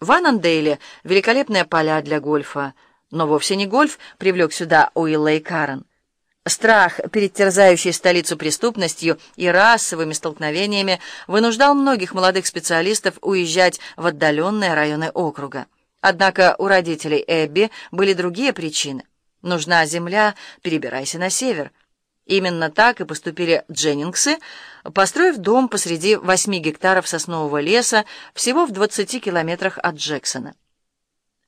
В Аннандейле великолепные поля для гольфа, но вовсе не гольф привлек сюда Уилла и Карен. Страх перед терзающей столицу преступностью и расовыми столкновениями вынуждал многих молодых специалистов уезжать в отдаленные районы округа. Однако у родителей Эбби были другие причины. Нужна земля, перебирайся на север. Именно так и поступили Дженнингсы, построив дом посреди восьми гектаров соснового леса всего в 20 километрах от Джексона.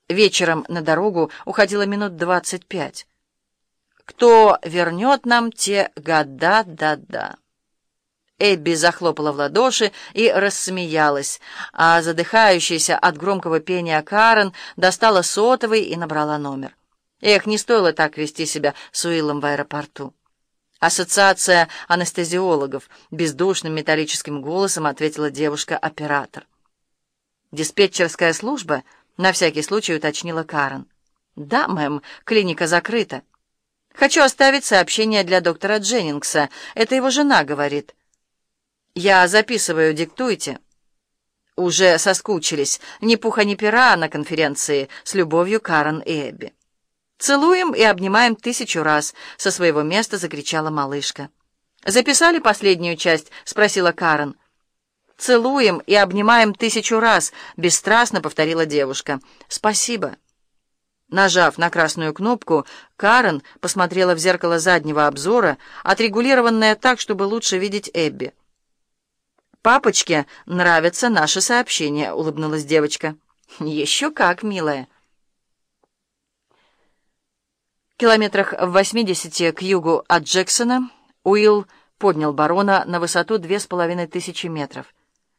Вечером на дорогу уходило минут 25. «Кто вернет нам те года, да-да». Эбби захлопала в ладоши и рассмеялась, а задыхающаяся от громкого пения Карен достала сотовый и набрала номер. Эх, не стоило так вести себя с Уиллом в аэропорту. «Ассоциация анестезиологов», — бездушным металлическим голосом ответила девушка-оператор. «Диспетчерская служба?» — на всякий случай уточнила Карен. «Да, мэм, клиника закрыта. Хочу оставить сообщение для доктора Дженнингса. Это его жена говорит». «Я записываю, диктуйте». Уже соскучились, ни пуха ни пера на конференции с любовью Карен и Эбби. «Целуем и обнимаем тысячу раз», — со своего места закричала малышка. «Записали последнюю часть?» — спросила Карен. «Целуем и обнимаем тысячу раз», — бесстрастно повторила девушка. «Спасибо». Нажав на красную кнопку, Карен посмотрела в зеркало заднего обзора, отрегулированное так, чтобы лучше видеть Эбби. «Папочке нравятся наши сообщения», — улыбнулась девочка. «Еще как, милая». Километрах в 80 к югу от Джексона Уилл поднял барона на высоту две с половиной тысячи метров.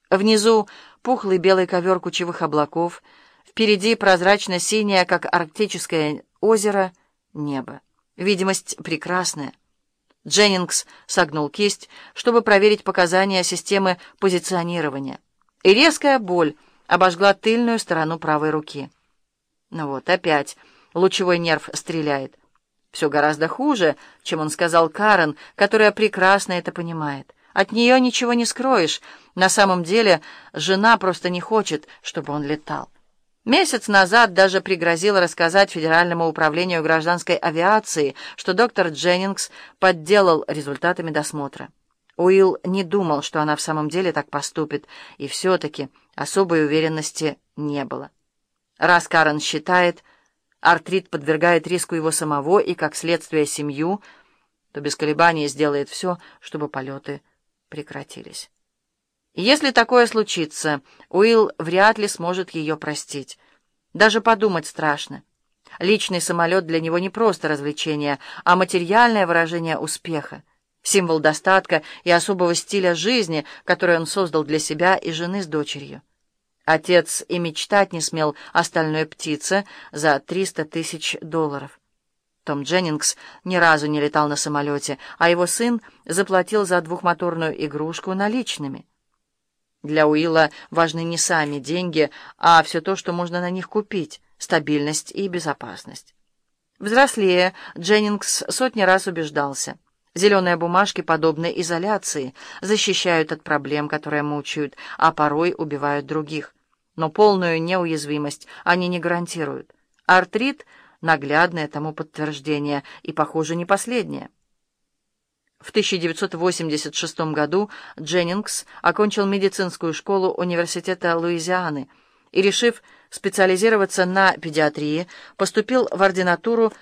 Внизу пухлый белый ковер кучевых облаков, впереди прозрачно-синее, как арктическое озеро, небо. Видимость прекрасная. Дженнингс согнул кисть, чтобы проверить показания системы позиционирования. И резкая боль обожгла тыльную сторону правой руки. Ну вот, опять лучевой нерв стреляет. Все гораздо хуже, чем он сказал Карен, которая прекрасно это понимает. От нее ничего не скроешь. На самом деле жена просто не хочет, чтобы он летал. Месяц назад даже пригрозила рассказать Федеральному управлению гражданской авиации, что доктор Дженнингс подделал результатами досмотра. Уилл не думал, что она в самом деле так поступит, и все-таки особой уверенности не было. Раз Карен считает, артрит подвергает риску его самого и, как следствие, семью, то без колебаний сделает все, чтобы полеты прекратились. если такое случится, Уилл вряд ли сможет ее простить. Даже подумать страшно. Личный самолет для него не просто развлечение, а материальное выражение успеха, символ достатка и особого стиля жизни, который он создал для себя и жены с дочерью. Отец и мечтать не смел о стальной птице за 300 тысяч долларов. Том Дженнингс ни разу не летал на самолете, а его сын заплатил за двухмоторную игрушку наличными. Для Уилла важны не сами деньги, а все то, что можно на них купить — стабильность и безопасность. Взрослея, Дженнингс сотни раз убеждался. Зеленые бумажки подобны изоляции, защищают от проблем, которые мучают, а порой убивают других но полную неуязвимость они не гарантируют. Артрит — наглядное тому подтверждение, и, похоже, не последнее. В 1986 году Дженнингс окончил медицинскую школу Университета Луизианы и, решив специализироваться на педиатрии, поступил в ординатуру